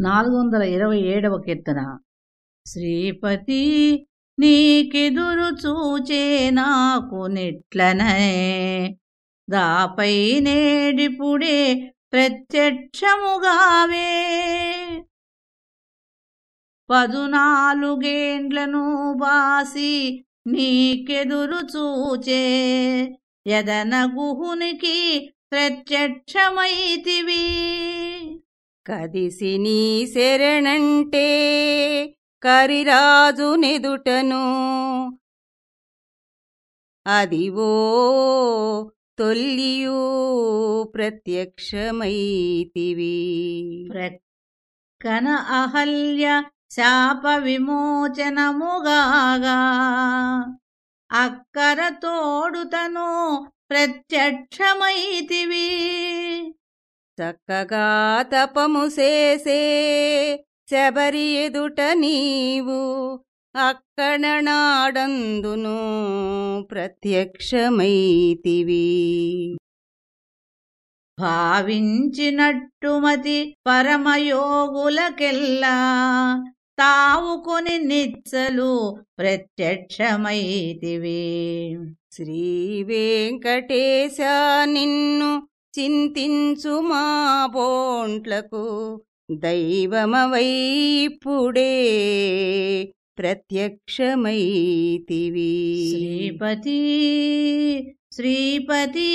నాలుగు వందల ఇరవై ఏడవ కీర్తన. శ్రీపతి నీకెదురు చూచే నాకు నిట్లనే దాపై నేడిపుడే ప్రత్యక్షముగావే. పదునాలుగేండ్లను బాసి నీకెదురు చూచే యదన గుహునికి ప్రత్యక్షమైతివి. కదిసి నీ శరణంటే కరిరాజు నెదుటను. అదివో తొల్లియూ ప్రత్యక్షమైతివి. ప్రక్కన అహల్య శాప విమోచనముగాగా అక్కర తోడుతను ప్రత్యక్షమైతివి. చక్కగా తపము చేసే శబరి ఎదుట నీవు అక్కడ నాడందును ప్రత్యక్షమైతివి. భావించినట్టుమతి పరమయోగులకెల్లా తావుకొని నిచ్చలు ప్రత్యక్షమైతివి. శ్రీ వెంకటేశ నిన్ను చింతించు మా బోంట్లకు దైవమవైపుడే ప్రత్యక్షమైతివి. శ్రీపతి శ్రీపతి.